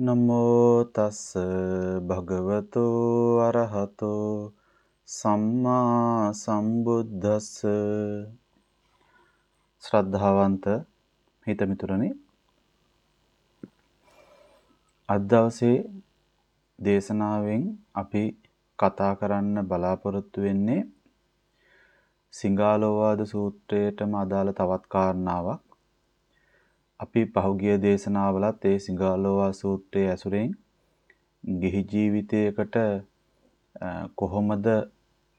නමෝ තස් භගවතු අරහතෝ සම්මා සම්බුද්දස්ස. ශ්‍රද්ධාවන්ත හිතමිතුරනි අද දවසේ දේශනාවෙන් අපි කතා කරන්න බලාපොරොත්තු වෙන්නේ සිංගාලෝවාද සූත්‍රයටම අදාළ තවත් කාරණාවක්. අපි පහුගිය දේශනාවලත් ඒ සිංහලෝවා සූත්‍රයේ ඇසුරෙන් ගිහි ජීවිතයකට කොහොමද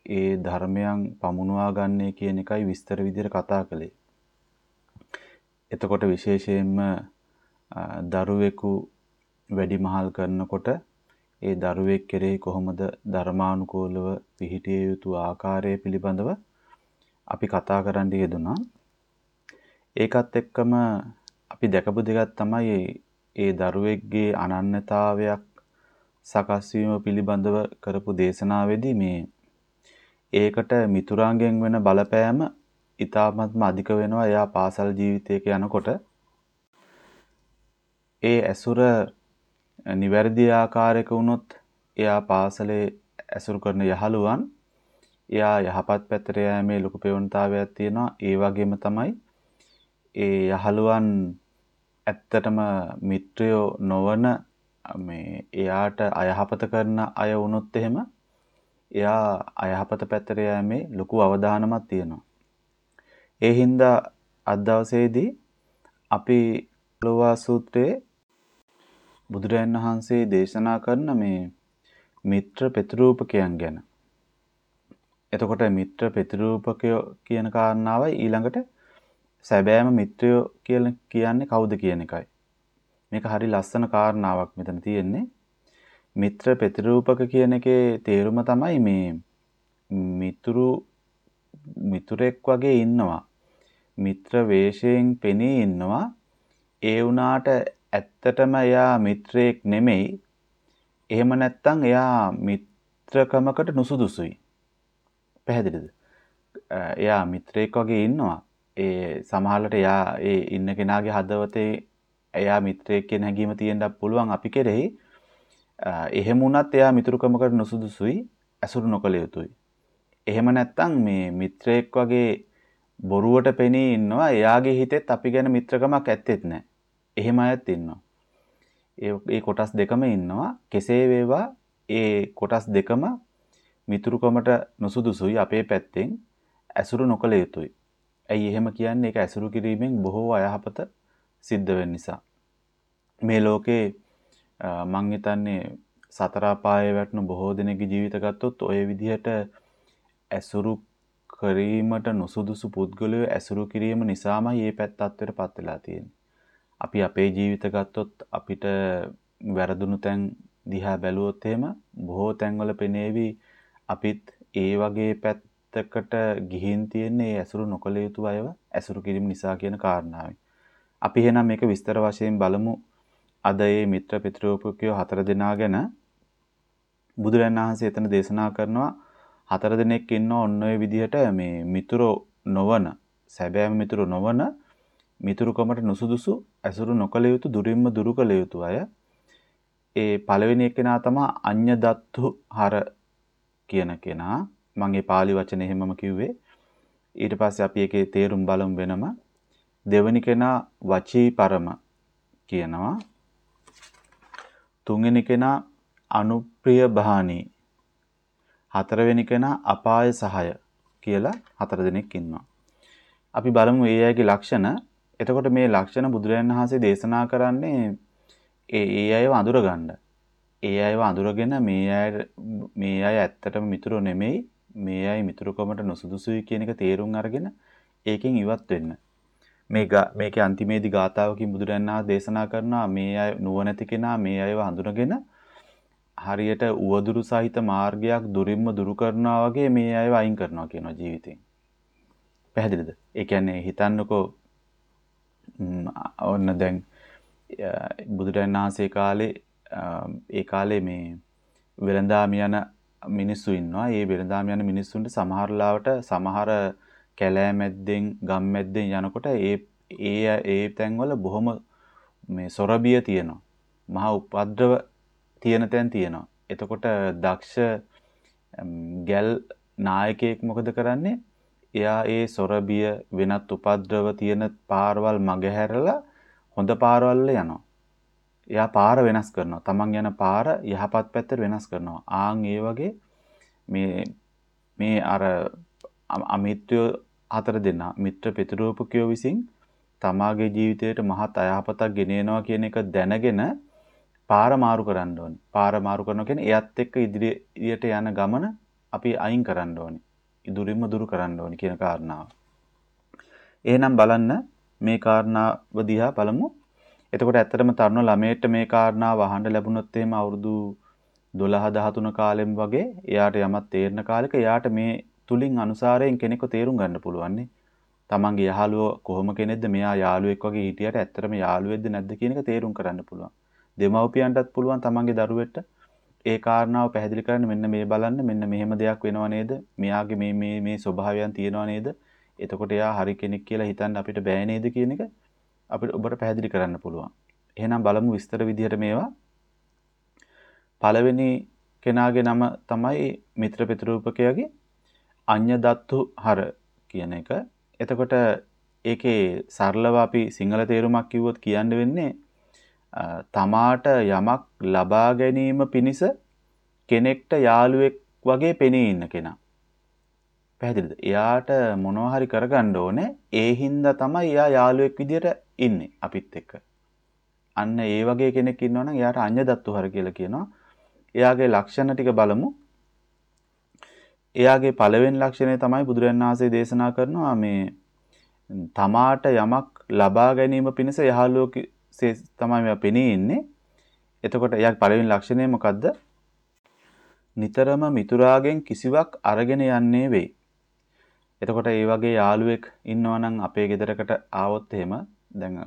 ඒ ධර්මයන් පමුණවා ගන්නේ කියන එකයි විස්තර විදිහට කතා කළේ. එතකොට විශේෂයෙන්ම දරුවෙකු වැඩිමහල් කරනකොට ඒ දරුවෙක් කෙරෙහි කොහොමද ධර්මානුකූලව පිහිටිය යුතු ආකාරය පිළිබඳව අපි කතා කරන්න යෙදුනා. ඒකත් එක්කම අපි දැකපු දෙයක් තමයි ඒ දරුවෙක්ගේ අනන්‍යතාවයක් සකස් වීම පිළිබඳව කරපු දේශනාවේදී මේ ඒකට මිතුරාගෙන් වෙන බලපෑම ඊ타ත්ම අධික වෙනවා එයා පාසල් ජීවිතයක යනකොට. ඒ ඇසුර නිවැරදි ආකාරයක වුණොත් එයා පාසලේ ඇසුරු කරන යහළුවන් එයා යහපත් පැත්තට යෑමේ ලොකු ප්‍රවණතාවයක් තියෙනවා. ඒ වගේම තමයි ඒ යහළුවන් ඇත්තටම මිත්‍රයෝ නොවන මේ එයාට අයහපත කරන අය වුණොත් එහෙම එයා අයහපත පැත්තට යෑමේ ලොකු අවධානමක් තියෙනවා. ඒ හින්දා අද දවසේදී අපි ලෝවා සූත්‍රයේ බුදුරජාණන් වහන්සේ දේශනා කරන මේ මිත්‍ර ප්‍රතිරූපකයන් ගැන. එතකොට මිත්‍ර ප්‍රතිරූපකය කියන කාරණාවයි ඊළඟට සැබෑම මිත්‍රයෝ කියලා කියන්නේ කවුද කියන එකයි. මේක හරි ලස්සන කාරණාවක් මෙතන තියෙන්නේ. මිත්‍ර ප්‍රතිරූපක කියන එකේ තේරුම තමයි මේ මිතුරු මිතුරෙක් වගේ ඉන්නවා. මිත්‍ර වේශයෙන් පෙනී ඉන්නවා. ඒ වුණාට ඇත්තටම එයා මිත්‍රයෙක් නෙමෙයි. එහෙම නැත්නම් එයා මිත්‍රකමකට නුසුදුසුයි. පැහැදිලිද? එයා මිත්‍රයෙක් වගේ ඉන්නවා. ඒ සමහරවිට එයා ඒ ඉන්න කෙනාගේ හදවතේ එයා මිත්‍රයෙක් කියන හැඟීම තියෙන්නත් පුළුවන් අපි කෙරෙහි. එහෙම වුණත් එයා මිතුරුකමකට නුසුදුසුයි, ඇසුරු නොකළ යුතුයි. එහෙම නැත්නම් මේ මිත්‍රයෙක් වගේ බොරුවට පෙනී ඉන්නවා. එයාගේ හිතෙත් අපි ගැන මිත්‍රකමක් ඇත්තෙත් නැහැ. එහෙම අයත් ඉන්නවා. ඒ කොටස් දෙකම ඉන්නවා. කෙසේ වේවා ඒ කොටස් දෙකම මිතුරුකමට නුසුදුසුයි අපේ පැත්තෙන් ඇසුරු නොකළ යුතුයි. ඇයි එහෙම කියන්නේ? ඒක ඇසුරු කිරීමෙන් බොහෝ අයහපත සිද්ධ වෙන නිසා. මේ ලෝකේ මං හිතන්නේ සතර අපායේ වැටෙන බොහෝ දෙනෙක්ගේ ජීවිත ගත්තොත් ඔය විදිහට ඇසුරු කිරීමට නොසුදුසු පුද්ගලයෝ ඇසුරු කිරීම නිසාමයි මේ පැත්ත අත්වයටපත් වෙලා තියෙන්නේ. අපි අපේ ජීවිත ගත්තොත් අපිට වැරදුණු තැන් දිහා බැලුවොත් එහෙම බොහෝ තැන්වල පෙනේවි අපිත් ඒ වගේ පැත්ත පැත්තකට ගිහින් තියෙන්නේ ඇසුරු නොකළ යුතු අයව ඇසුරු කිරීම නිසා කියන කාරණාවෙන්. අපි එහෙනම් මේක විස්තර වශයෙන් බලමු. අද මේ මිත්‍ර පිටරූපකයෝ හතර දෙනා ගැන බුදුරජාණන් වහන්සේ එතන දේශනා කරනවා හතර දෙනෙක් ඉන්නවා ඔන්න ඔය විදිහට මේ මිතුරෝ නොවන සැබෑම මිතුරු නොවන මිතුරුකමට නුසුදුසු ඇසුරු නොකළ යුතු දුරින්ම දුරු කළ යුතු අය ඒ පළවෙනි එකනා තමයි අඤ්‍ය දත්තු හර කියන කෙනා මම ඒ pāli වචනේ එහෙමම කිව්වේ. ඊට පස්සේ අපි ඒකේ තේරුම් බලමු වෙනම. දෙවනි කෙනා වචී පරම කියනවා. තුන්වෙනි කෙනා අනුප්‍රිය බහානී. හතරවෙනි කෙනා අපාය සහය කියලා හතර දෙනෙක් ඉන්නවා. අපි බලමු ඒ අයගේ ලක්ෂණ. එතකොට මේ ලක්ෂණ බුදුරජාණන් වහන්සේ දේශනා කරන්නේ ඒ ඒ අයව අඳුරගන්න. ඒ අයව අඳුරගෙන මේ අය මේ අය ඇත්තටම මිතුරු නෙමෙයි මේ අය මිතුරුකමට නොසුදුසුයි කියන එක තේරුම් අරගෙන ඒකෙන් ඉවත් වෙන්න. මේ මේකේ අන්තිමේදී ගාතාවකින් බුදුරණා දේශනා කරනවා මේ අය නුවණැති කෙනා මේ අයව හඳුනගෙන හරියට උවදුරු සහිත මාර්ගයක් දුරින්ම දුරු කරනවා වගේ මේ අයව අයින් කරනවා කියනවා ජීවිතෙන්. පැහැදිලිද? ඒ කියන්නේ හිතන්නකෝ ඔන්න දැන් බුදුරජාණන් වහන්සේ කාලේ ඒ කාලේ මේ වෙළඳාම යන මිනිස්සු ඉන්නවා. ඒ වෙළඳාම යන මිනිස්සුන්ට සමහර ලාවට සමහර කැලෑ මැද්දෙන් ගම් මැද්දෙන් යනකොට ඒ ඒ ඒ තැන්වල බොහොම මේ සොරබිය තියෙනවා. මහා උපද්‍රව තියෙන තැන් තියෙනවා. එතකොට දක්ෂ ගැල් නායකයෙක් මොකද කරන්නේ? එයා ඒ සොරබිය වෙනත් උපද්‍රව තියෙන පාරවල් මගහැරලා හොඳ පාරවල් යනවා. එයා පාර වෙනස් කරනවා. Taman යන පාර යහපත් පැත්තට වෙනස් කරනවා. ආන් ඒ වගේ මේ මේ අර අමිත්‍රයෝ හතර දෙනා මිත්‍ර පිතරූපකයෝ විසින් තමාගේ ජීවිතයට මහත් අයහපතක් ගෙනෙනවා කියන එක දැනගෙන පාර මාරු කරන්න ඕනේ. පාර මාරු කරනවා කියන්නේ එයත් එක්ක ඉදිරියට යන ගමන අපි අයින් කරන්න ඕනේ. ඉදුරින්ම දුරු කරන්න ඕනේ කියන කාරණාව. එහෙනම් බලන්න මේ කාරණාව දිහා බලමු. එතකොට ඇත්තටම තරුණ ළමයට මේ කාරණාව අහන්න ලැබුණොත් එහෙම අවුරුදු 12 13 කාලෙම වගේ එයාට යමක් තේරෙන කාලෙක එයාට මේ තුලින් අනුසාරයෙන් කෙනෙක්ව තේරුම් ගන්න පුළුවන් නේ. තමන්ගේ යහළුව කොහොම කෙනෙක්ද මෙයා යාළුවෙක් වගේ හිටියට ඇත්තටම යාළුවෙක්ද නැද්ද කියන එක තේරුම් කරන්න පුළුවන්. දෙමව්පියන්ටත් පුළුවන් තමන්ගේ දරුවෙට ඒ කාරණාව පැහැදිලි කරන්න මෙන්න මේ බලන්න මෙන්න මෙහෙම දෙයක් වෙනව නේද? මෙයාගේ මේ මේ මේ ස්වභාවයන් තියෙනව නේද? එතකොට එයා හරි කෙනෙක් කියලා හිතන්න අපිට බෑ නේද කියන එක අපිට ඔබට පැහැදිලි කරන්න පුළුවන්. එහෙනම් බලමු විස්තර විදිහට මේවා. පළවෙනි කෙනාගේ නම තමයි මිත්‍ර පිතෘූපකයාගේ අඤ්ඤදත්තු හර කියන එක. එතකොට ඒකේ සරලව අපි සිංහල තේරුමක් කිව්වොත් කියන්න වෙන්නේ තමාට යමක් ලබා ගැනීම පිණිස කෙනෙක්ට යාළුවෙක් වගේ පෙනී ඉන්න කෙනා. පැහැදිලිද? එයාට මොනවා හරි කරගන්න ඕනේ. ඒ හින්දා තමයි එයා යාළුවෙක් විදියට ඉන්නේ අපිත් එක්ක. අන්න ඒ වගේ කෙනෙක් ඉන්නවනම් එයාට අඤ්ඤදත්තුහර කියලා කියනවා. එයාගේ ලක්ෂණ ටික බලමු. එයාගේ පළවෙනි ලක්ෂණය තමයි බුදුරජාණන් වහන්සේ දේශනා කරනවා මේ තමාට යමක් ලබා ගැනීම පිණිස යහළුවෙක් තමයි මෙයා පෙනී ඉන්නේ. එතකොට එයාගේ පළවෙනි ලක්ෂණය මොකද්ද? නිතරම මිතුරාගෙන් කිසිවක් අරගෙන යන්නේ වෙයි. එතකොට ඒ වගේ යාළුවෙක් ඉන්නවා නම් අපේ ගෙදරකට ආවොත් එහෙම දැන්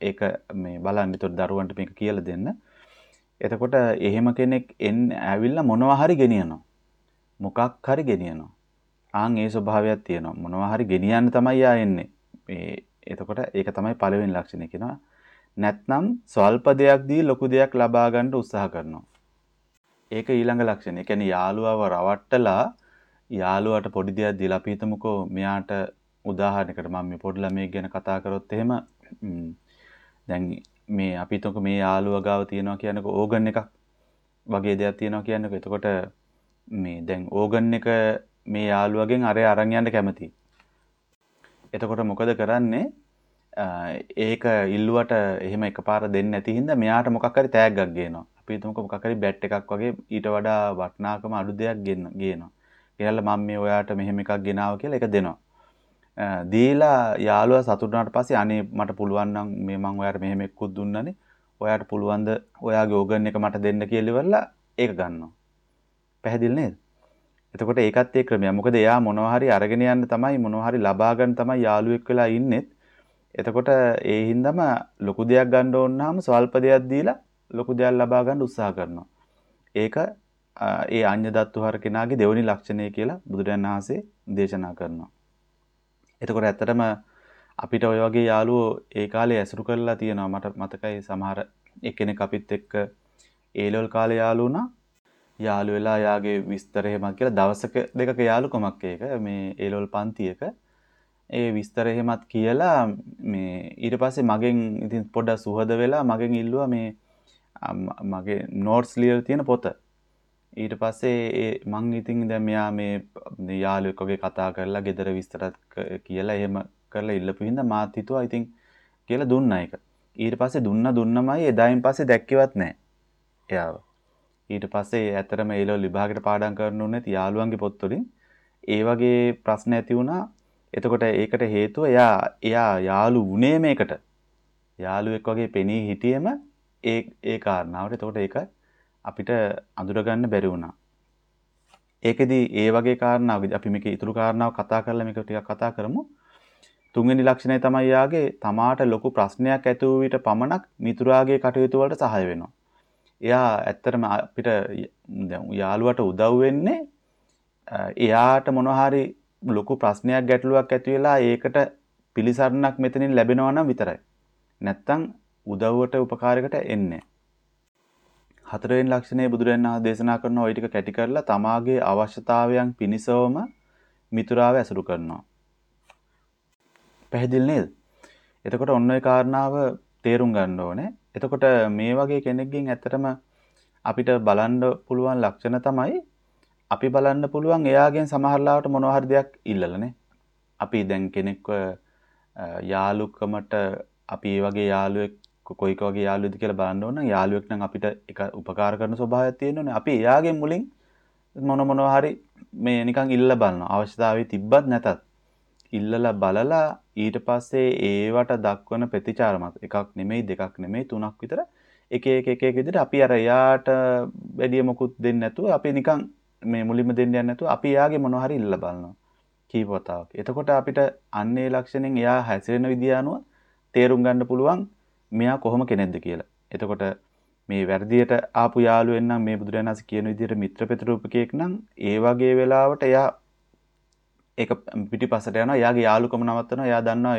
ඒක මේ බලන්න ඒතර දරුවන්ට මේක කියලා දෙන්න. එතකොට එහෙම කෙනෙක් එන්නේ ඇවිල්ලා මොනවා හරි ගෙනියනවා. මොකක් හරි ගෙනියනවා. ආන් ඒ ස්වභාවයක් තියෙනවා. මොනවා හරි ගෙනියන්න තමයි යා එන්නේ. මේ එතකොට ඒක තමයි පළවෙනි ලක්ෂණය කියනවා. නැත්නම් ස්වල්ප දෙයක් දී ලොකු දෙයක් ලබා ගන්න උත්සාහ කරනවා. ඒක ඊළඟ ලක්ෂණය. ඒ කියන්නේ යාළුවව රවට්ටලා යාළුවාට පොඩි දෙයක් දීලා අපි හිතමුකෝ මෙයාට උදාහරණයකට මම මේ පොඩි ළමයෙක් ගැන කතා කරොත් එහෙම දැන් මේ අපි හිතමුකෝ මේ යාළුවා ගාව තියෙනවා කියනකො ඕගන් එකක් වගේ දෙයක් තියෙනවා කියනකො එතකොට මේ දැන් ඕගන් එක මේ යාළුවගෙන් අරය අරන් යන්න කැමතියි. එතකොට මොකද කරන්නේ? ඒක ඉල්ලුවට එහෙම එකපාර දෙන්නේ නැති හින්දා මෙයාට මොකක් හරි තෑග්ගක් ගේනවා. අපි හිතමුකෝ මොකක් හරි බැට් එකක් වගේ ඊට වඩා වටිනාකම අඩු දෙයක් ගෙන්න ගේනවා. ගෙනල්ලා මම මේ ඔයාට මෙහෙම එකක් ගෙනාවා කියලා ඒක දෙනවා. දීලා යාළුවා සතුටු වුණාට පස්සේ අනේ මට පුළුවන් නම් මේ මම ඔයාට මෙහෙම එක්කුත් දුන්නනේ. ඔයාට පුළුවන්ද ඔයාගේ ඕගන් එක මට දෙන්න කියලා ඉවරලා ඒක ගන්නවා. පැහැදිලි නේද? එතකොට ඒකත් ඒ ක්‍රමයක්. මොකද එයා මොනවා හරි අරගෙන යන්න තමයි මොනවා හරි ලබා ගන්න තමයි යාළුවෙක් වෙලා ඉන්නෙත්. එතකොට ඒ හින්දාම ලොකු දෙයක් ගන්න ඕන නම් ස්වල්ප දෙයක් දීලා ලොකු දෙයක් ලබා ගන්න උත්සාහ කරනවා. ඒක ඒ අඤ්‍ය දත්තුහර කෙනාගේ දෙවෙනි ලක්ෂණය කියලා බුදුරජාණන් වහන්සේ දේශනා කරනවා. එතකොට ඇත්තටම අපිට ඔය වගේ යාළුවෝ ඒ කාලේ ඇසුරු කරලා තියෙනවා මට මතකයි සමහර එක්කෙනෙක් අපිත් එක්ක ඒ ලෙවල් කාලේ යාළු වුණා. යාළු වෙලා යාගේ විස්තර එහෙමත් කියලා දවසක දෙකක යාළුකමක් ඒක මේ ඒ ලෙවල් පන්තියක ඒ විස්තර එහෙමත් කියලා මේ ඊට පස්සේ මගෙන් ඉතින් පොඩ්ඩක් සුහද වෙලා මගෙන් ඉල්ලුවා මේ මගේ නෝට්ස් ලියලා තියෙන පොත. ඊට පස්සේ ඒ මං ඉතින් දැන් මෙයා මේ යාළුවෙක් වගේ කතා කරලා ගෙදර විස්තරත් කියලා එහෙම කරලා ඉල්ලපු හින්දා මාත් හිතුවා ඉතින් කියලා දුන්නා ඒක. ඊට පස්සේ දුන්න දුන්නමයි එදායින් පස්සේ දැක්කේවත් නැහැ. එයාව. ඊට පස්සේ ඇත්තටම ඒ ලෝ විභාගයට පාඩම් කරන්න උනේ යාළුවන්ගේ පොත් වලින් ඒ වගේ ප්‍රශ්න ඇති වුණා එතකොට ඒකට හේතුව එයා එයා යාළු වුණේ මේකට. යාළුවෙක් වගේ පෙනී හිටියෙම ඒ ඒ කාරණාවට. එතකොට ඒක අපිට අඳුරගන්න බැරි වුණා. ඒකෙදි ඒ වගේ කාරණාවකදී අපි මේක ඉතුරු කාරණාව කතා කරලා මේක ටිකක් කතා කරමු. තුන්වෙනි ලක්ෂණය තමයි යාගේ තමාට ලොකු ප්‍රශ්නයක් ඇති වූ විට පමණක් මිතුරාගේ කටයුතු වලට සහාය වෙනවා. එයා ඇත්තටම අපිට යාළුවට උදව් වෙන්නේ එයාට මොනවා හරි ලොකු ප්‍රශ්නයක් ගැටලුවක් ඇති වෙලා ඒකට පිළිසරණක් මෙතනින් ලැබෙනවා නම් විතරයි. නැත්තම් උදව්වට උපකාරයකට එන්නේ. හතරවෙනි ලක්ෂණය බුදුරජාණන් වහන්සේ දේශනා කරන ওই ටික කැටි කරලා තමාගේ අවශ්‍යතාවයන් පිනිසවම මිතුරාව ඇසුරු කරනවා. පැහැදිලි නේද? එතකොට ඔන්න ඔය කාරණාව තේරුම් ගන්න ඕනේ. එතකොට මේ වගේ කෙනෙක්ගෙන් ඇත්තටම අපිට බලන්න පුළුවන් ලක්ෂණ තමයි අපි බලන්න පුළුවන් එයාගෙන් සමහරලාවට මොනවා හරි දෙයක් ඉල්ලලානේ. අපි දැන් කෙනෙක්ව යාළුකමට අපි ඒ වගේ යාළුවෙක් කොයික වගේ යාළුවෙක්ද කියලා බලන්න ඕන නම් යාළුවෙක් නම් අපිට එක උපකාර කරන ස්වභාවයක් තියෙනවනේ. අපි එයාගෙන් මුලින් මොන මොනවා හරි මේ නිකන් ඉල්ල බලනවා. අවශ්‍යතාවය තිබ්බත් නැතත් ඉල්ලලා බලලා ඊට පස්සේ ඒවට දක්වන ප්‍රතිචාර මත එකක් නෙමෙයි දෙකක් නෙමෙයි තුනක් විතර එක එක එක එක විදිහට අපි අර එයාට වැඩි මොකුත් දෙන්නේ නැතුව අපි නිකන් මේ මුලින්ම දෙන්න යන්නේ නැතුව අපි එයාගේ මොනවා හරි ඉල්ල බලනවා කීප වතාවක්. එතකොට අපිට අන්නේ ලක්ෂණෙන් එයා හැසිරෙන විදිය අනුව තේරුම් ගන්න පුළුවන් මෙයා කොහොම කෙනෙක්ද කියලා. එතකොට මේ වැරදියට ආපු යාළුවෙන් නම් මේ බුදුරජාණන් වහන්සේ කියන විදිහට මිත්‍ර පෙතරූපකයෙක් නම් ඒ වගේ වෙලාවට එයා ඒක පිටිපස්සට යනවා. එයාගේ යාළුකම නවත්තනවා. එයා දන්නවා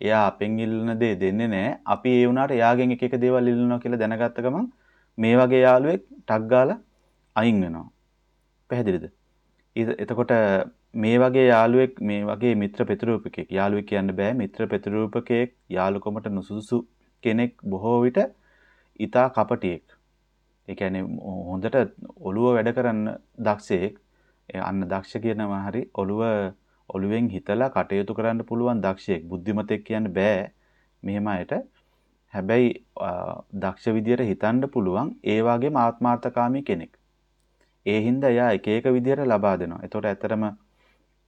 එයා අපෙන් ඉල්ලන දේ දෙන්නේ නැහැ. අපි ඒ වුණාට එයාගෙන් එක එක දේවල් ඉල්ලනවා කියලා දැනගත්ත ගමන් මේ වගේ යාළුවෙක් ටක් ගාලා අයින් වෙනවා. පැහැදිලිද? එතකොට මේ වගේ යාළුවෙක් මේ වගේ මිත්‍ර ප්‍රතිරූපකෙක් යාළුවෙක් කියන්න බෑ මිත්‍ර ප්‍රතිරූපකයෙක් යාළුකමට නුසුසුසු කෙනෙක් බොහෝ විට ඊතා කපටියෙක්. ඒ කියන්නේ හොඳට ඔළුව වැඩ කරන්න දක්ෂයෙක්. අන්න දක්ෂ කියනවා හරි ඔළුව ඔළුවෙන් හිතලා කටයුතු කරන්න පුළුවන් දක්ෂයෙක්. බුද්ධිමතෙක් කියන්න බෑ මෙහෙම අයට. හැබැයි දක්ෂ විදියට හිතන්න පුළුවන් ඒ වගේම ආත්මාර්ථකාමී කෙනෙක්. ඒ හින්දා එයා එක එක විදියට ලබා දෙනවා. ඒතකොට ඇත්තටම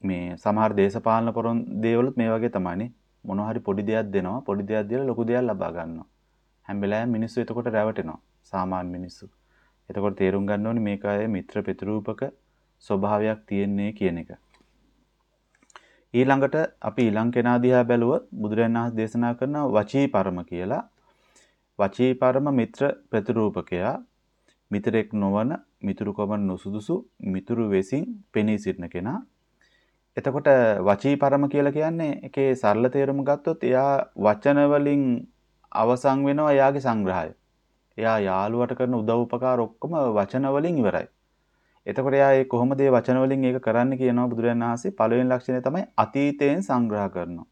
මේ සමහර දේශපාලන පොරොන් දේවලුත් මේ වගේ තමයිනේ. මොනවා හරි පොඩි දෙයක් දෙනවා. පොඩි දෙයක් දීලා ලොකු දෙයක් ලබා ගන්නවා. හැම වෙලාවෙම මිනිස්සු එතකොට රැවටෙනවා. සාමාන්‍ය මිනිස්සු. එතකොට තේරුම් ගන්න ඕනේ මේක අය මිත්‍ර ප්‍රතිරූපක ස්වභාවයක් තියෙන්නේ කියන එක. ඊළඟට අපි ඊළඟ කෙනා දිහා බැලුවොත් බුදුරජාණන් වහන්සේ දේශනා කරන වචී පරම කියලා වචී පරම මිත්‍ර ප්‍රතිරූපකයා මිත්‍රෙක් නොවන මිතුරුකම නුසුදුසු මිතුරු වෙසින් පෙනී සිටින කෙනා. එතකොට වචී පරම කියලා කියන්නේ ඒකේ සරල තේරුම ගත්තොත් එයා වචන වලින් අවසන් වෙනවා එයාගේ සංග්‍රහය. එයා යාළුවට කරන උදව් උපකාර ඔක්කොම වචන වලින් ඉවරයි. එතකොට එයා ඒ කොහොමද මේ වචන වලින් ඒක කරන්න කියනවා බුදුරජාණන් වහන්සේ පළවෙනි ලක්ෂණය තමයි අතීතයෙන් සංග්‍රහ කරනවා.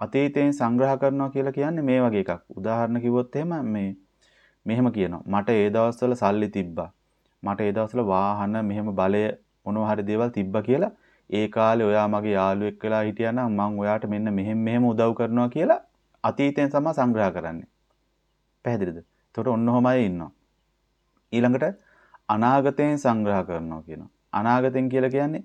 අතීතයෙන් සංග්‍රහ කරනවා කියලා කියන්නේ මේ වගේ එකක්. උදාහරණ කිව්වොත් එහෙම මේ මෙහෙම කියනවා. මට ඒ දවස්වල සල්ලි තිබ්බා. මට ඒ දවස්වල වාහන මෙහෙම බලය මොනවා හරි දේවල් තිබ්බා කියලා ඒ කාලේ ඔයා මගේ යාළුවෙක් වෙලා හිටියා නම් මං ඔයාට මෙන්න මෙහෙම මෙහෙම උදව් කරනවා කියලා අතීතයෙන් තමයි සංග්‍රහ කරන්නේ. පැහැදිලිද? එතකොට ඔන්න ඔහමයි ඉන්නවා. ඊළඟට අනාගතයෙන් සංග්‍රහ කරනවා කියනවා. අනාගතෙන් කියලා කියන්නේ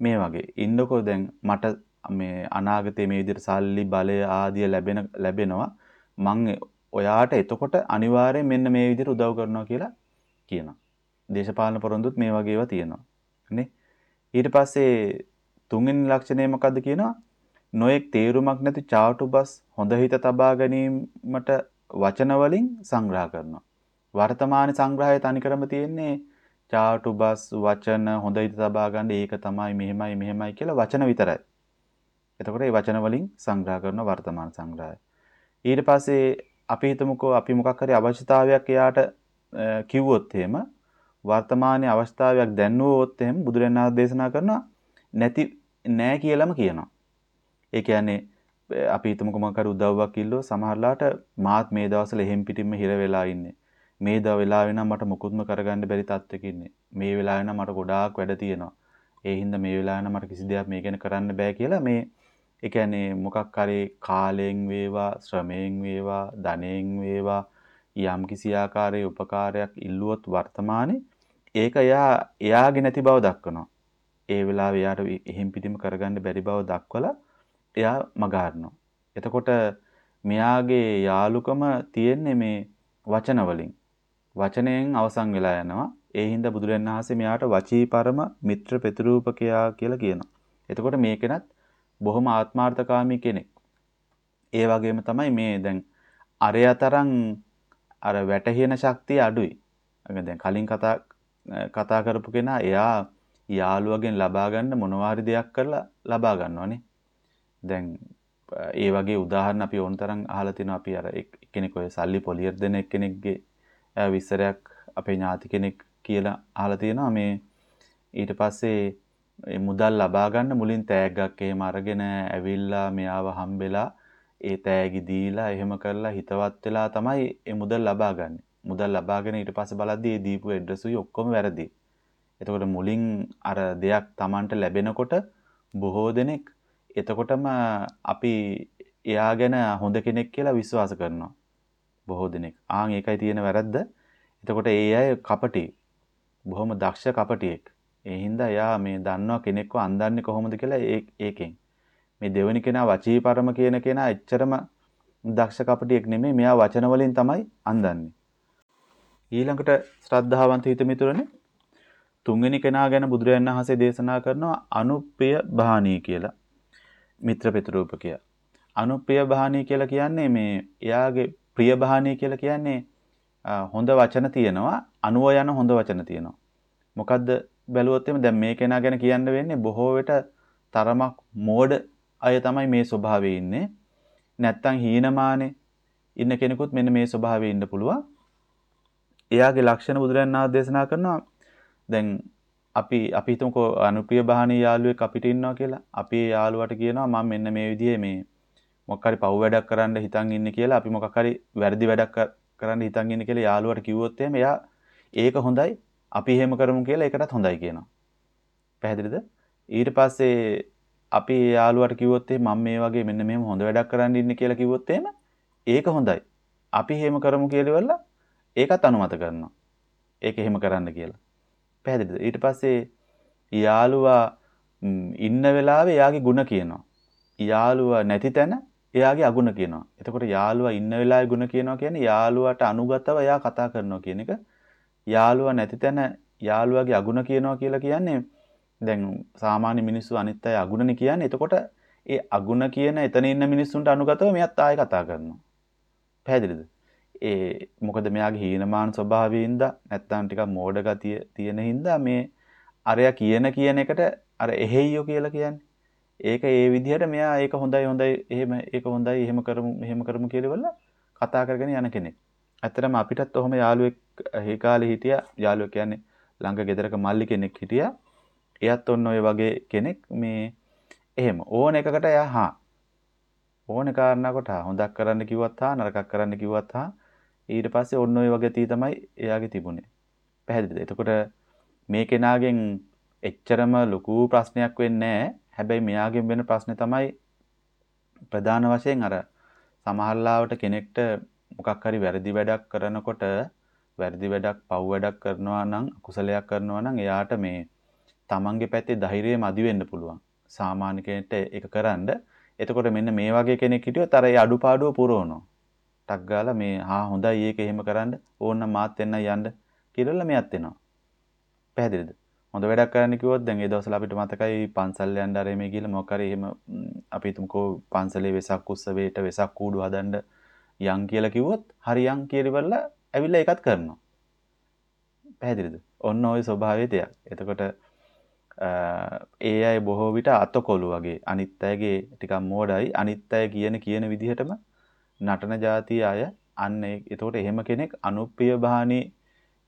මේ වගේ. ඉන්නකෝ දැන් මට මේ අනාගතයේ මේ විදිහට සල්ලි බලය ආදිය ලැබෙන ලැබෙනවා. මං ඔයාට එතකොට අනිවාර්යෙන් මෙන්න මේ විදිහට උදව් කරනවා කියලා කියනවා. දේශපාලන පොරොන්දුත් මේ වගේ ඒවා තියෙනවා. නේ? ඊට පස්සේ තුන්වෙනි ලක්ෂණය මොකද්ද කියනවා? නොඑක් තේරුමක් නැති චාටු බස් හොඳ හිත තබා ගැනීමට වචන වලින් සංග්‍රහ කරනවා. වර්තමාන සංග්‍රහය තනිකරම තියෙන්නේ චාටු බස් වචන හොඳ හිත තබා ගන්න ඒක තමයි මෙහෙමයි මෙහෙමයි කියලා වචන විතරයි. එතකොට මේ වචන වලින් සංග්‍රහ කරන වර්තමාන සංග්‍රහය. ඊට පස්සේ අපි හිතමුකෝ අපි මොකක් හරි අවශ්‍යතාවයක් එයාට කිව්වොත් එහෙම වර්තමානයේ අවස්ථාවයක් දැන්වුවොත් එහෙම බුදුරණාහි දේශනා කරනවා නැති නෑ කියලාම කියනවා. ඒ කියන්නේ අපි හිතමුකෝ මොකක් හරි උදව්වක් ඉල්ලුව සමහරලාට මාත් මේ දවස්වල එහෙම් පිටින්ම හිර වෙලා ඉන්නේ. මේ ද වෙලාවේ නම් මට මුකුත්ම කරගන්න බැරි තත්ත්වයක ඉන්නේ. මේ වෙලාවේ නම් මට ගොඩාක් වැඩ තියෙනවා. ඒ හින්දා මේ වෙලාවේ නම් මට කිසි දෙයක් මේ ගැන කරන්න බෑ කියලා මේ ඒ කියන්නේ මොකක් හරි කාලයෙන් වේවා, ශ්‍රමයෙන් වේවා, ධනෙන් වේවා යම් කිසි ආකාරයේ උපකාරයක් ඉල්ලුවොත් වර්තමානයේ ඒක එයා එයාගේ නැති බව දක්වනවා. ඒ වෙලාවේ එයාට එහෙම් පිටිම කරගන්න බැරි බව දක්වලා එයා මගහරනවා. එතකොට මෙයාගේ යාලුකම තියෙන්නේ මේ වචන වලින්. වචනයෙන් අවසන් වෙලා යනවා. ඒ හින්දා බුදුරජාණන් වහන්සේ මෙයාට වචී පරම මිත්‍ර ප්‍රතිරූපකයා කියලා කියනවා. එතකොට මේකෙනත් බොහොම ආත්මාර්ථකාමී කෙනෙක්. ඒ වගේම තමයි මේ දැන් අරයතරන් අර වැටහෙන ශක්තිය අඩුයි. දැන් කලින් කතා කතා කරපු කෙනා එයා යාළුවගෙන් ලබා ගන්න මොනවා හරි දෙයක් කරලා ලබා ගන්නවනේ. දැන් ඒ වගේ උදාහරණ අපි ඕන තරම් අහලා තිනවා අපි අර එක්කෙනෙක් ඔය සල්ලි පොලියර් දෙන එක්කෙනෙක්ගේ විස්තරයක් අපේ ඥාති කෙනෙක් කියලා අහලා තියෙනවා මේ ඊට පස්සේ මුදල් ලබා ගන්න මුලින් තෑග්ගක් එහෙම අරගෙන ඇවිල්ලා මෙයාව හම්බෙලා ඒ තෑගි දීලා එහෙම කරලා හිතවත් වෙලා තමයි ඒ මුදල් ලබා ගන්න. මුදල් ලබාගෙන ඊට පස්සේ බලද්දී ඒ දීපු ඇඩ්‍රස් උයි ඔක්කොම වැරදි. එතකොට මුලින් අර දෙයක් Tamanට ලැබෙනකොට බොහෝ දෙනෙක් එතකොටම අපි එයා ගැන හොඳ කෙනෙක් කියලා විශ්වාස කරනවා. බොහෝ දෙනෙක්. ආන් ඒකයි තියෙන වැරද්ද. එතකොට ඒ අය කපටි. බොහොම දක්ෂ කපටියෙක්. ඒ හින්දා එයා මේ දන්නවා කෙනෙක්ව අන්දන්නේ කොහොමද කියලා ඒකෙන්. මේ දෙවෙනි කෙනා වචී පරම කියන කෙනා එච්චරම දක්ෂ කපටියෙක් නෙමෙයි. මෙයා වචන වලින් තමයි අන්දන්නේ. ඊළඟට ශ්‍රද්ධාවන්ත හිත මිතුරනේ තුන්වෙනි කෙනා ගැන බුදුරජාණන් වහන්සේ දේශනා කරනවා අනුප්පය භානී කියලා. මිත්‍ර පිටරූපකය. අනුප්පය භානී කියලා කියන්නේ මේ එයාගේ ප්‍රිය භානී කියලා කියන්නේ හොඳ වචන තියෙනවා අනුව යන හොඳ වචන තියෙනවා. මොකද්ද බැලුවොත් එimhe දැන් මේ කෙනා ගැන කියන්න වෙන්නේ බොහෝ විට තරමක් මෝඩ අය තමයි මේ ස්වභාවයේ ඉන්නේ. නැත්තම් හීනමානේ ඉන්න කෙනෙකුත් මෙන්න මේ ස්වභාවයේ ඉන්න පුළුවන්. එයාගේ ලක්ෂණ බුදුරජාණන් වහන්සේ දේශනා කරනවා දැන් අපි අපි හිතමුකෝ අනුප්‍රිය බහණී යාළුවෙක් අපිට ඉන්නවා කියලා. අපි යාළුවට කියනවා මම මෙන්න මේ විදිහේ මේ මොකක් හරි පව් වැඩක් කරන්න හිතන් ඉන්නේ කියලා අපි මොකක් හරි වැරදි වැඩක් කරන්න හිතන් ඉන්නේ කියලා යාළුවට කිව්වොත් එහෙම එයා ඒක හොඳයි අපි එහෙම කරමු කියලා ඒකටත් හොඳයි කියනවා. පැහැදිලිද? ඊට පස්සේ අපි යාළුවට කිව්වොත් මම මේ වගේ මෙන්න මෙහෙම හොඳ වැඩක් කරන්න ඉන්නේ කියලා කිව්වොත් එහෙම ඒක හොඳයි. අපි එහෙම කරමු කියලා ඉවරලා ඒකත් අනුමත කරනවා. ඒක එහෙම කරන්න කියලා. පැහැදිලිද? ඊට පස්සේ යාළුවා ඉන්න වෙලාවේ එයාගේ ಗುಣ කියනවා. යාළුවා නැති තැන එයාගේ අගුණ කියනවා. එතකොට යාළුවා ඉන්න වෙලාවේ ಗುಣ කියනවා කියන්නේ යාළුවාට අනුගතව එයා කතා කරනවා කියන එක. යාළුවා නැති තැන යාළුවාගේ අගුණ කියනවා කියලා කියන්නේ දැන් සාමාන්‍ය මිනිස්සු අනිත් අය අගුණනේ කියන්නේ. එතකොට ඒ අගුණ කියන එතන ඉන්න මිනිස්සුන්ට අනුගතව මෙයත් ආයෙ කතා කරනවා. පැහැදිලිද? ඒ මොකද මෙයාගේ හීනමාන ස්වභාවයෙන්ද නැත්තම් ටිකක් මෝඩ ගතිය තියෙන හින්දා මේ අරයා කියන කියන එකට අර එහෙයියෝ කියලා කියන්නේ. ඒක ඒ විදිහට මෙයා ඒක හොඳයි හොඳයි එහෙම ඒක හොඳයි එහෙම කරමු මෙහෙම කරමු කියලා කතා කරගෙන යන කෙනෙක්. ඇත්තටම අපිටත් ඔහොම යාළුවෙක් ඒ කාලේ හිටියා. යාළුවෙක් කියන්නේ ළඟ ගෙදරක මල්ලි කෙනෙක් හිටියා. එයත් ඔන්න ඔය වගේ කෙනෙක් මේ එහෙම ඕන එකකට එයා හා ඕන කාරණා කොට හොඳක් කරන්න කිව්වත් හා නරකක් කරන්න කිව්වත් හා ඊට පස්සේ ඔන්න ඔය වගේ තී තමයි එයාගේ තිබුණේ. පැහැදිලිද? එතකොට මේ කෙනාගෙන් එච්චරම ලොකු ප්‍රශ්නයක් වෙන්නේ හැබැයි මෙයාගෙන් වෙන ප්‍රශ්නේ තමයි ප්‍රධාන වශයෙන් අර සමහරලාවට කෙනෙක්ට මොකක් හරි වැරදි වැඩක් කරනකොට වැරදි වැඩක් පව් වැඩක් කරනවා නම් අකුසලයක් කරනවා නම් එයාට මේ තමන්ගේ පැත්තේ ධෛර්යය මදි වෙන්න පුළුවන්. සාමාන්‍ය කෙනෙක්ට ඒක කරන්න. එතකොට මෙන්න මේ වගේ කෙනෙක් හිටියොත් අර ඒ අඩුපාඩුව පුරවනවා. ටක් ගාලා මේ හා හොඳයි ඒක එහෙම කරන්න ඕනනම් මාත් එන්න යන්න කියලා මෙයත් එනවා. පැහැදිලිද? හොඳ වැඩක් කරන්න කිව්වොත් දැන් ඒ දවස්වල අපිට මතකයි පන්සල් යන්න ආරේ මේ කියලා මොකක් හරි එහෙම අපි හිතමුකෝ පන්සලේ වෙසක් උත්සවයට වෙසක් කූඩු හදන්න යන් කියලා කිව්වොත් හරි යන් කියලා ඇවිල්ලා ඒකත් කරනවා. පැහැදිලිද? ඔන්න ওই ස්වභාවයේ දෙයක්. එතකොට ඒ අය බොහෝ විට අතකොළු වගේ අනිත් අයගේ ටිකක් මෝඩයි අනිත් අය කියන කියන විදිහටම නටන જાතිය අය අන්න එතකොට එහෙම කෙනෙක් අනුප්පිය බාහනී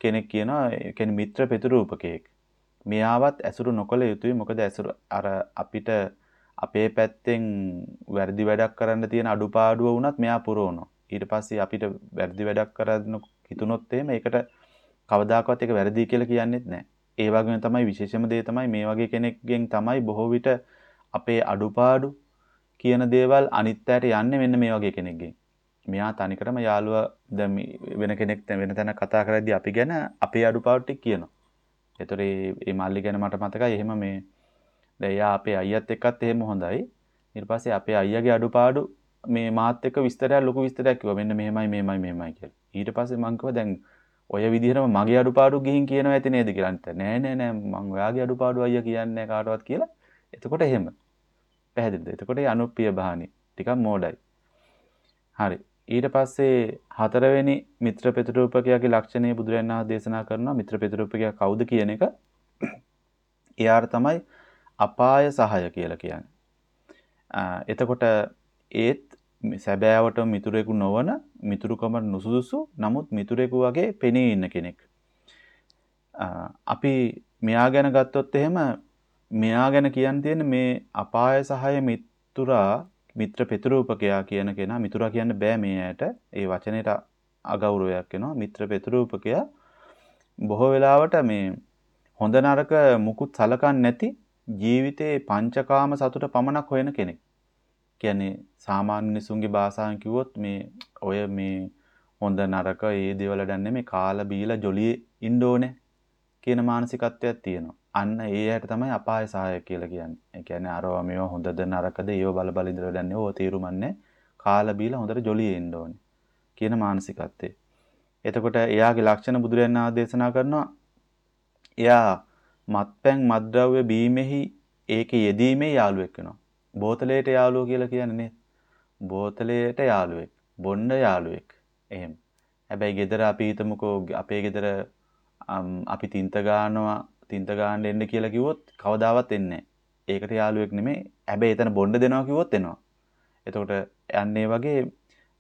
කෙනෙක් කියනවා කියන්නේ මිත්‍ර පෙතුරූපකයෙක්. මෙයාවත් ඇසුරු නොකළ යුතුයි මොකද ඇසුරු අර අපිට අපේ පැත්තෙන් වැරදි වැඩක් කරන්න තියෙන අඩුපාඩුව වුණත් මෙයා පුරවනවා. ඊට පස්සේ අපිට වැරදි වැඩක් කරන්න හිතුනොත් එහෙම ඒකට කවදාකවත් ඒක වැරදි කියලා කියන්නේත් නැහැ. ඒ වගේම තමයි විශේෂම දේ තමයි මේ වගේ කෙනෙක්ගෙන් තමයි බොහෝ විට අපේ අඩුපාඩු කියන දේවල් අනිත් අයට යන්නේ මෙන්න මේ වගේ කෙනෙක්ගෙන්. මෙයා තනිකරම යාළුවා දැන් වෙන කෙනෙක් වෙන තැන කතා කරද්දී අපි ගැන අපේ අඩුපාඩු ටික කියනවා. ඒතර මේ මල්ලි ගැන මට මතකයි එහෙම මේ දැන් එයා අපේ අයියත් එක්කත් එහෙම හොඳයි. ඊට පස්සේ අපේ අයියාගේ අඩුපාඩු මේ මාත් එක්ක විස්තරයක් ලොකු විස්තරයක් කිව්වා. මෙන්න මෙහෙමයි මෙහෙමයි මෙහෙමයි කියලා. ඊට පස්සේ මං කිව්වා දැන් ඔය විදිහටම මගේ අඩුපාඩු ගිහින් කියනවා ඇති නේද කියලා. නෑ නෑ නෑ මං ඔයාගේ අඩුපාඩු අයියා කියන්නේ කාටවත් කියලා. එතකොට එහෙම. පැහැදිලිද? එතකොට ඒ අනුප්පිය බහානි ටිකක් මෝඩයි. හරි. ඊට පස්සේ හතරවෙනි මිත්‍ර පෙතුරූපකයාගේ ලක්ෂණය බුදුරජාණන් වහන්සේ දේශනා කරනවා මිත්‍ර පෙතුරූපකයා කවුද කියන එක. එයාට තමයි අපාය සහය කියලා කියන්නේ. එතකොට ඒත් සැබෑවට මිතුරෙකු නොවන මිතුරුකම නුසුදුසු නමුත් මිතුරෙකු වගේ පෙනී ඉන්න කෙනෙක්. අපි මෙයා ගැන ගත්තොත් එහෙම මෙයා ගැන කියන්න තියෙන මේ අපාය සහය මිතුරා මිත්‍ර පෙතුරූපකයා කියන කෙනා මිතුරා කියන්න බෑ මේ ඇයට ඒ වචනයට අගෞරවයක් වෙනවා මිත්‍ර පෙතුරූපකයා බොහෝ වෙලාවට මේ හොඳ නරක මුකුත් සලකන්නේ නැති ජීවිතේ පංචකාම සතුට පමණක් හොයන කෙනෙක්. කියන්නේ සාමාන්‍ය මිනිසුන්ගේ භාෂාවෙන් කිව්වොත් මේ ඔය මේ හොඳ නරක ඒ දේවල් දන්නේ මේ කාලා බීලා ජොලියේ ඉන්න ඕනේ කියන මානසිකත්වයක් තියෙනවා. අන්න ඒ ඇයට තමයි අපාය සහාය කියලා කියන්නේ. ඒ කියන්නේ අරවා මේව හොඳද නරකද ඒව බල බල ඉඳලා දන්නේ ඕව තීරුමන්නේ කාලා බීලා හොඳට ජොලියේ ඉන්න ඕනේ කියන මානසිකත්වය. එතකොට එයාගේ ලක්ෂණ බුදුරජාණන් වහන්සේ දේශනා කරනවා එයා මත්පැන් මත්ද්‍රව්‍ය බීමෙහි ඒකේ යෙදීමේ යාළුවෙක් වෙනවා. බෝතලයට යාළුවෝ කියලා කියන්නේ නේද? බෝතලයට යාළුවෙක්, බොණ්ඩ යාළුවෙක්. එහෙම. හැබැයි ගෙදර අපි හිතමුකෝ අපේ ගෙදර අපි තින්ත ගන්නවා තින්ත ගන්න එන්න කියලා කිව්වොත් කවදාවත් එන්නේ ඒකට යාළුවෙක් නෙමෙයි. හැබැයි එතන බොණ්ඩ දෙනවා කිව්වොත් එනවා. එතකොට යන්නේ වගේ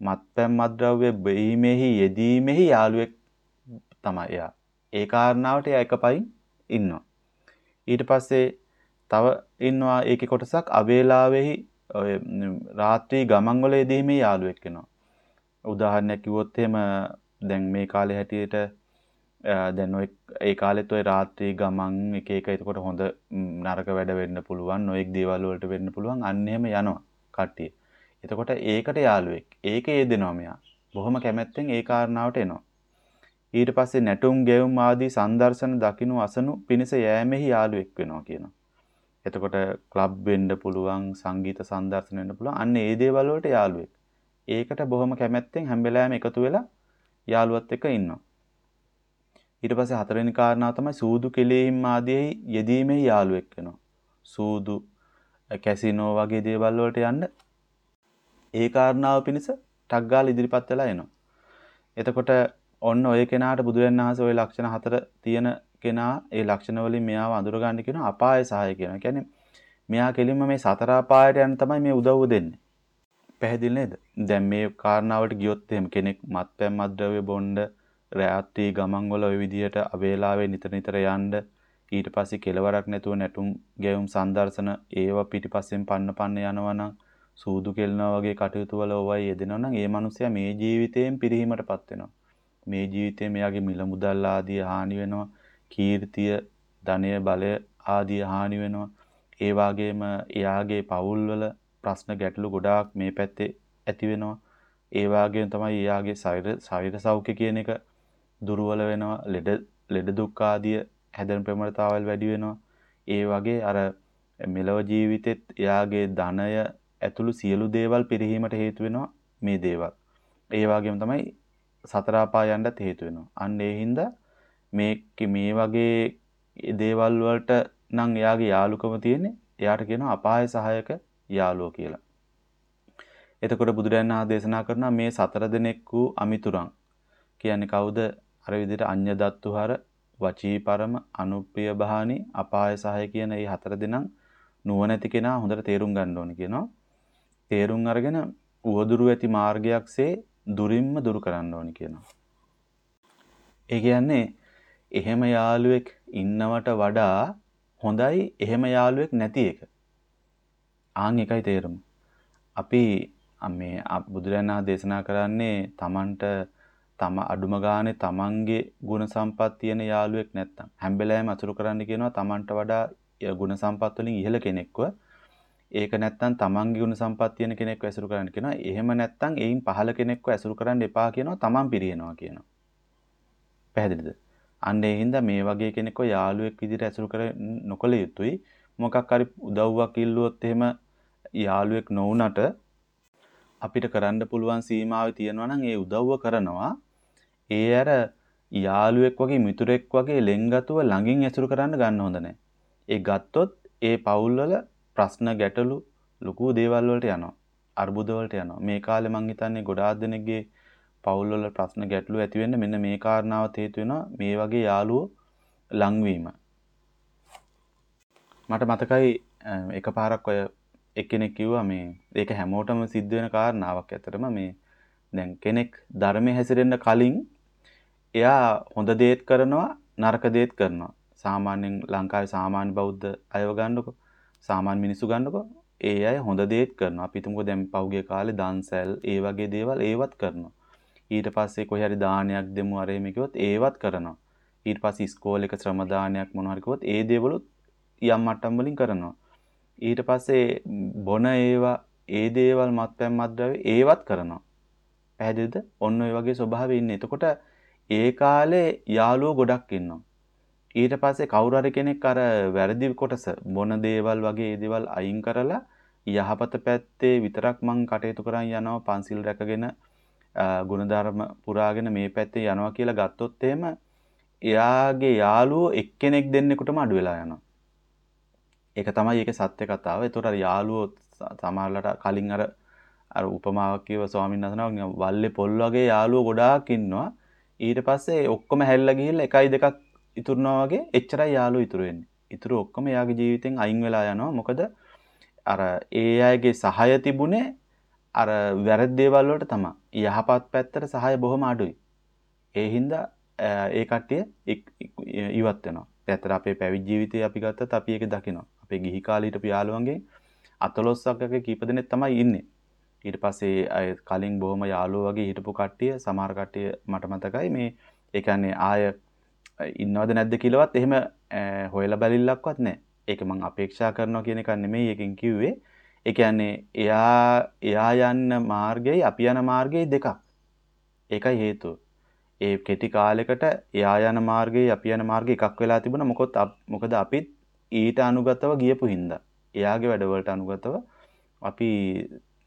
මත්පැන් මත්ද්‍රව්‍ය බීමෙහි යෙදීමෙහි යාළුවෙක් තමයි එයා. ඒ කාරණාවට එයා එකපයින් ඉන්නවා. ඊට පස්සේ තව ඉන්නවා ඒකේ කොටසක් අවේලාවෙහි ඔය රාත්‍රී ගමන් වල යෙදීමේ යාළුවෙක් වෙනවා. උදාහරණයක් කිව්වොත් එහෙම දැන් මේ කාලේ හැටියට දැන් ඔය ඒ කාලෙත් ඔය රාත්‍රී ගමන් එක එක එතකොට හොඳ නරක වැඩ වෙන්න පුළුවන් නොඑක් දේවල් වලට වෙන්න පුළුවන් අන්න එහෙම යනවා කට්ටිය. එතකොට ඒකට යාළුවෙක්. ඒකේ යෙදෙනවා මෙයා. බොහොම කැමැත්තෙන් ඒ කාරණාවට එනවා. ඊට පස්සේ නැටුම් ගෙවුම් ආදී සංදර්ශන දකින්නු අසනු පිණිස යෑමෙහි යාළුවෙක් වෙනවා කියනවා. එතකොට ක්ලබ් වෙන්න පුළුවන් සංගීත සංදර්ශන වෙන්න පුළුවන්. අන්න ඒ දේවල් වලට යාළුවෙක්. ඒකට බොහොම කැමැත්තෙන් හැම වෙලාවෙම එකතු වෙලා යාළුවත් එක්ක ඉන්නවා. ඊට පස්සේ හතරවෙනි කාරණාව තමයි සූදු කෙලෙහිම් ආදී යෙදීමේ යාළුවෙක් වෙනවා. සූදු කැසිනෝ වගේ දේවල් වලට යන්න ඒ කාරණාව පිණිස ටක් ගාලා ඉදිරිපත් වෙලා එනවා. එතකොට ඔන්න ඔය කෙනාට බුදුරජාණන් වහන්සේ ওই ලක්ෂණ හතර තියෙන කෙනා ඒ ලක්ෂණ වලින් මෙයාව අඳුර ගන්න කියන අපාය සහාය කියනවා. කියන්නේ මෙයා කෙලින්ම මේ සතර අපායට යන තමයි මේ උදව්ව දෙන්නේ. පැහැදිලි නේද? දැන් මේ කාරණාවට ගියොත් එහෙම කෙනෙක් මත්පැන් මත්ද්‍රව්‍ය බොණ්ඩ රැයත්‍රි ගමන් වල ওই විදිහට අවේලාවේ නිතර නිතර යන්න ඊට පස්සේ කෙලවරක් නැතුව නැටුම් ගැයුම් සංදර්ශන ඒව පිටිපස්සෙන් පන්න පන්න යනවනම් සූදු කෙලනවා වගේ කටයුතු වල ඔවයි යෙදෙනවා නම් ඒ මනුස්සයා මේ ජීවිතයෙන් පිරිහීමටපත් වෙනවා. මේ ජීවිතේ මෙයාගේ මිල මුදල් ආදී හානි වෙනවා. කීර්තිය, ධනය, බලය ආදී හානි වෙනවා. ඒ වගේම එයාගේ පවුල්වල ප්‍රශ්න ගැටලු ගොඩාක් මේ පැත්තේ ඇති වෙනවා. ඒ වගේම තමයි එයාගේ ශරීර ශරීර සෞඛ්‍ය කියන එක දුර්වල වෙනවා. ලෙඩ ලෙඩ දුක් ආදී හැදෙන ප්‍රමණතාවල් වැඩි වෙනවා. ඒ වගේ අර මෙලව ජීවිතෙත් එයාගේ ධනය ඇතුළු සියලු දේවල් පිරිහීමට හේතු වෙනවා මේ දේවල්. ඒ වගේම තමයි සතර අපාය යන්නත් හේතු වෙනවා. අන්න ඒ හින්දා මේ මේ වගේ දේවල් වලට නම් එයාගේ යාලුකම තියෙන්නේ. එයාට කියනවා අපාය සහායක යාළුවෝ කියලා. එතකොට බුදුරජාණන් වහන්සේ දේශනා කරනවා මේ සතර දෙනෙක් වූ අමිතුරන් කියන්නේ කවුද? අර විදිහට අඤ්‍ය දත්තුහර වචී පරම අනුප්පිය බහානි අපාය සහාය කියන මේ හතර දෙනා නුවණැති කෙනා හොඳට තේරුම් ගන්න ඕනේ කියනවා. තේරුම් අරගෙන උවදුරු ඇති මාර්ගයක්සේ දුරින්ම දුරු කරන්න ඕනි කියනවා. ඒ කියන්නේ එහෙම යාළුවෙක් ඉන්නවට වඩා හොඳයි එහෙම යාළුවෙක් නැති එක. ආන් එකයි තේරුම. අපි මේ බුදුරජාණන් දේශනා කරන්නේ Tamanට තම අඩුම ගානේ Tamanගේ ගුණ සම්පත් තියෙන යාළුවෙක් නැත්තම් හැම වෙලාවෙම අසුරු කරන්න කියනවා Tamanට වඩා ගුණ සම්පත් වලින් ඉහළ කෙනෙක්ව ඒක නැත්තම් තමන්ගේ ගුණ සම්පත් තියෙන කෙනෙක්ව ඇසුරු කරන්න කියනවා. එහෙම නැත්තම් එයින් පහළ කෙනෙක්ව ඇසුරු කරන්න එපා කියනවා. තමන් පිරිනනවා කියනවා. පැහැදිලිද? අන්න ඒ හින්දා මේ වගේ කෙනෙක්ව යාළුවෙක් විදිහට ඇසුරු කර නොකළ යුතුයි. මොකක් හරි උදව්වක් ඉල්ලුවොත් එහෙම යාළුවෙක් නොවුනට අපිට කරන්න පුළුවන් සීමාවේ තියෙනවා නම් ඒ උදව්ව කරනවා. ඒ අර යාළුවෙක් වගේ මිතුරෙක් වගේ ලෙන්ගතුව ළඟින් ඇසුරු කරන්න ගන්න හොඳ නැහැ. ඒ ගත්තොත් ඒ පවුල්වල ප්‍රශ්න ගැටලු ලොකු දේවල් වලට යනවා. අර්බුද වලට යනවා. මේ කාලේ මං හිතන්නේ ගොඩාක් දෙනෙක්ගේ පවුල් වල ප්‍රශ්න ගැටලු ඇති වෙන්න මෙන්න මේ කාරණාවත් හේතු වෙනවා මේ වගේ යාළුවෝ ලංවීම. මට මතකයි එකපාරක් ඔය එක්කෙනෙක් කිව්වා මේ ඒක හැමෝටම සිද්ධ වෙන කාරණාවක් ඇත්තටම මේ දැන් කෙනෙක් ධර්මයේ හැසිරෙන්න කලින් එයා හොඳ දේත් කරනවා නරක දේත් කරනවා. සාමාන්‍යයෙන් ලංකාවේ සාමාන්‍ය බෞද්ධ අයව ගන්නකො සාමාන්‍ය මිනිස්සු ගන්නකො ඒ අය හොඳ දේත් කරනවා. අපි හිතමුකෝ දැන් පහුගිය කාලේ දන්සැල් ඒ වගේ දේවල් ඒවත් කරනවා. ඊට පස්සේ කොහේ හරි දානයක් දෙමු අර එහෙම කිව්වොත් ඒවත් කරනවා. ඊට පස්සේ ඉස්කෝලේක ශ්‍රම දානයක් මොනවා හරි කිව්වොත් ඒ දේවලුත් යම් මට්ටම් වලින් කරනවා. ඊට පස්සේ බොන ඒවා ඒ දේවල් මත්පැන් මත්ද්‍රව්‍ය ඒවත් කරනවා. පැහැදිලිද? ඔන්න ඔය වගේ ස්වභාවය ඉන්නේ. එතකොට ඒ කාලේ යාළුවෝ ගොඩක් ඉන්නවා. ඊට පස්සේ කවුරු හරි කෙනෙක් අර වැරදි කොටස බොන දේවල් වගේ ඒ දේවල් අයින් කරලා යහපත පැත්තේ විතරක් මං කටයුතු කරන් යනවා පන්සිල් රැකගෙන ගුණධර්ම පුරාගෙන මේ පැත්තේ යනවා කියලා ගත්තොත් එහෙම එයාගේ යාළුවෝ එක්කෙනෙක් දෙන්නෙකුටම අඩු වෙලා යනවා. ඒක තමයි ඒකේ සත්‍ය කතාව. ඒතකොට අර යාළුවෝ සමහරලට කලින් අර අර උපමාවක් කියව ස්වාමීන් වහන්සේ වල්ලේ පොල් වගේ යාළුවෝ ගොඩාක් ඉන්නවා. ඊට පස්සේ ඔක්කොම හැල්ලා ගිහිල්ලා එකයි දෙකක් ඉතුරුනවා වගේ එච්චරයි යාළුවෝ ඉතුරු වෙන්නේ. ඉතුරු ඔක්කොම එයාගේ ජීවිතෙන් අයින් වෙලා යනවා. මොකද අර ඒ අයගේ සහාය තිබුණේ අර වැරදි දේවල් වලට තමයි. යහපත් පැත්තට සහාය බොහොම අඩුයි. ඒ හින්දා ඒ කට්ටිය ඉවත් වෙනවා. ඇත්තට අපේ පැවිදි ජීවිතේ අපි ගත්තත් අපි ඒක දකිනවා. අපේ ගිහි කාලේ හිටපු යාළුවන්ගේ අතලොස්සක්ක කීප දෙනෙක් තමයි ඉන්නේ. ඊට පස්සේ අය කලින් බොහොම යාළුවෝ වගේ හිටපු කට්ටිය සමහර කට්ටිය මට මතකයි මේ ඒ කියන්නේ ආය ඉන්නවද නැද්ද කියලාවත් එහෙම හොයලා බැලිල්ලක්වත් නැහැ. ඒක මම අපේක්ෂා කරනවා කියන එක නෙමෙයි එකෙන් කිව්වේ. ඒ කියන්නේ එයා එයා යන්න මාර්ගයයි අපි යන මාර්ගයයි දෙකක්. ඒකයි හේතුව. ඒ කෙටි කාලයකට එයා යන මාර්ගයයි අපි යන මාර්ගය එකක් වෙලා තිබුණා. මොකොත් මොකද අපිත් ඊට අනුගතව ගියපු හින්දා. එයාගේ වැඩවලට අනුගතව අපි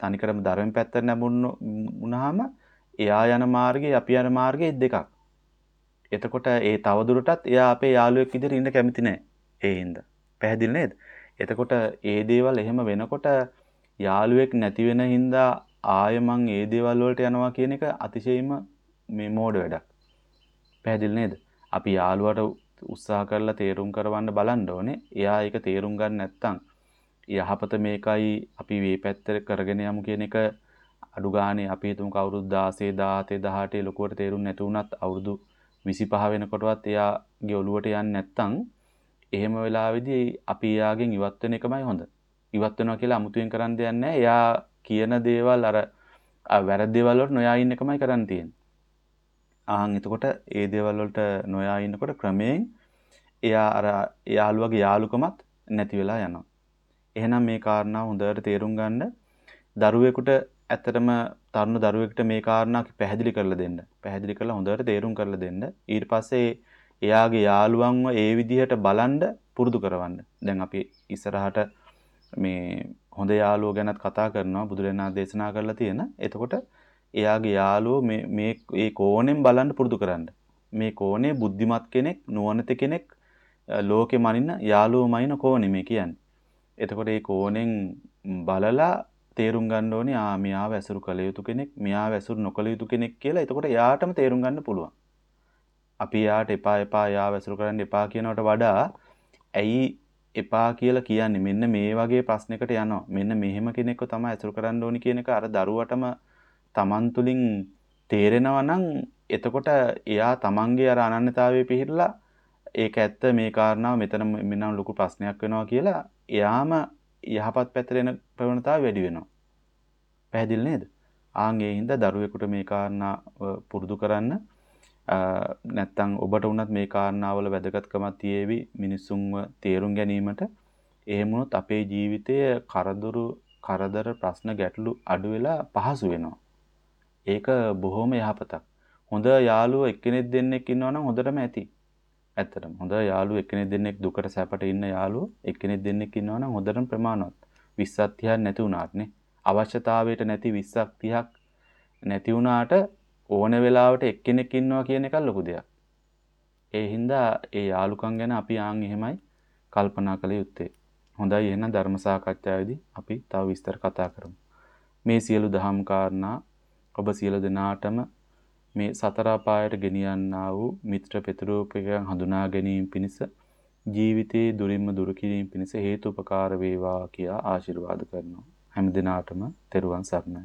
තනිකරම ධර්ම පැත්තට නැමුණු වුණාම එයා යන මාර්ගය අපි යන මාර්ගය දෙකක්. එතකොට ඒ තවදුරටත් එයා අපේ යාළුවෙක් විදිහට ඉන්න කැමති නැහැ. ඒ හින්දා. පැහැදිලි නේද? එතකොට ඒ දේවල් එහෙම වෙනකොට යාළුවෙක් නැති වෙන හින්දා ආය මං ඒ දේවල් වලට යනවා කියන එක අතිශයින්ම මේ මෝඩ වැඩක්. පැහැදිලි නේද? අපි යාළුවට උත්සාහ කරලා තේරුම් කරවන්න බලන්න ඕනේ. එයා ඒක තේරුම් ගන්න නැත්නම් යහපත මේකයි අපි මේ පැත්තට කරගෙන යමු කියන එක අඩු ගානේ අපි හිතමු කවුරුදු 16 17 18 ලොකුවට තේරුම් නැති වුණත් අවුරුදු 25 වෙනකොටවත් එයාගේ ඔළුවට යන්නේ නැත්නම් එහෙම වෙලාවෙදී අපි එයාගෙන් ඉවත් වෙන එකමයි හොඳ. ඉවත් වෙනවා කියලා අමුතුවෙන් කරන්න දෙයක් නැහැ. එයා කියන දේවල් අර වැරදි දේවල් වලට නොයා ඉන්න එකමයි කරන්න තියෙන්නේ. ආන් එතකොට ඒ දේවල් වලට නොයා ඉන්නකොට ක්‍රමයෙන් එයා අර යාළුවගේ යාළුකමත් නැති වෙලා යනවා. එහෙනම් මේ කාරණා හොඳට තේරුම් ගන්න දරුවෙකුට ඇත්තටම තරුණ දරුවෙකුට මේ කාරණා පැහැදිලි කරලා දෙන්න. පැහැදිලි කරලා හොඳට තේරුම් කරලා දෙන්න. ඊට පස්සේ එයාගේ යාළුවන්ව ඒ විදිහට බලන්න පුරුදු කරවන්න. දැන් අපි ඉස්සරහට මේ හොඳ යාළුවෝ ගැනත් කතා කරනවා බුදුරජාණන් දේශනා කරලා තියෙන. එතකොට එයාගේ යාළුවෝ මේ මේ ඒ කෝණයෙන් බලන්න පුරුදු කරන්න. මේ කෝණේ බුද්ධිමත් කෙනෙක්, නුවණැති කෙනෙක් ලෝකෙ මනින්න යාළුවෝ මනින කෝණේ මේ කියන්නේ. එතකොට මේ කෝණෙන් බලලා තේරුම් ගන්න ඕනේ ආ මෙයාව ඇසුරු කළ යුතු කෙනෙක් මෙයාව ඇසුරු නොකළ යුතු කෙනෙක් කියලා. එතකොට එයාටම තේරුම් ගන්න පුළුවන්. අපි එයාට එපා එපා එයාව ඇසුරු කරන්න එපා කියනවට වඩා ඇයි එපා කියලා කියන්නේ මෙන්න මේ වගේ ප්‍රශ්නයකට යනවා. මෙන්න මෙහෙම කෙනෙක්ව තමයි ඇසුරු කරන්න ඕනි කියන එක අර දරුවටම Taman තුලින් තේරෙනවා නම් එතකොට එයා Tamanගේ අර අනන්‍යතාවයේ පිහිටලා ඒක ඇත්ත මේ කාරණාව මෙතන මෙන්න ලොකු ප්‍රශ්නයක් වෙනවා කියලා එයාම යහපත් පැත්තට එන ප්‍රවණතාව වැඩි වෙනවා. පැහැදිලි නේද? ආන් ඒ හින්දා දරුවෙකුට මේ කාරණා පුරුදු කරන්න නැත්තම් ඔබට වුණත් මේ කාරණාවල වැදගත්කමක් තියේවි මිනිසුන්ව තේරුම් ගැනීමට. එහෙම වුණොත් අපේ ජීවිතයේ කරදරු කරදර ප්‍රශ්න ගැටලු අඩු වෙලා පහසු වෙනවා. ඒක බොහොම යහපතක්. හොඳ යාළුවෝ එක්කෙනෙක් දෙන්නෙක් ඉන්නවා නම් හොඳටම ඇති. ඇත්තටම හොඳ යාළුවෝ එක්කෙනෙක් දෙන්නෙක් දුකට සැපට ඉන්න යාළුවෝ එක්කෙනෙක් දෙන්නෙක් ඉන්නවා නම් හොඳටම ප්‍රමාණවත් 20ක් 30ක් නැති වුණාට නේ අවශ්‍යතාවයට නැති 20ක් 30ක් නැති වුණාට ඕන වෙලාවට එක්කෙනෙක් ඉන්නවා කියන එක ලොකු දෙයක්. ඒ හින්දා ඒ යාළුකම් ගැන අපි ආන් එහෙමයි කල්පනා කළ යුත්තේ. හොඳයි එහෙනම් ධර්ම සාකච්ඡාවේදී අපි තව විස්තර කතා කරමු. මේ සියලු දහම් කාරණා ඔබ සියලු දෙනාටම මේ සතර අපායට ගෙනියන්නා වූ මිත්‍ර පෙතුරූපකයන් හඳුනා ගැනීම පිණිස ජීවිතයේ දුරින්ම දුරු කිරීම පිණිස හේතු උපකාර වේවා කියා ආශිර්වාද කරනවා. හැම දිනාටම තෙරුවන් සරණයි.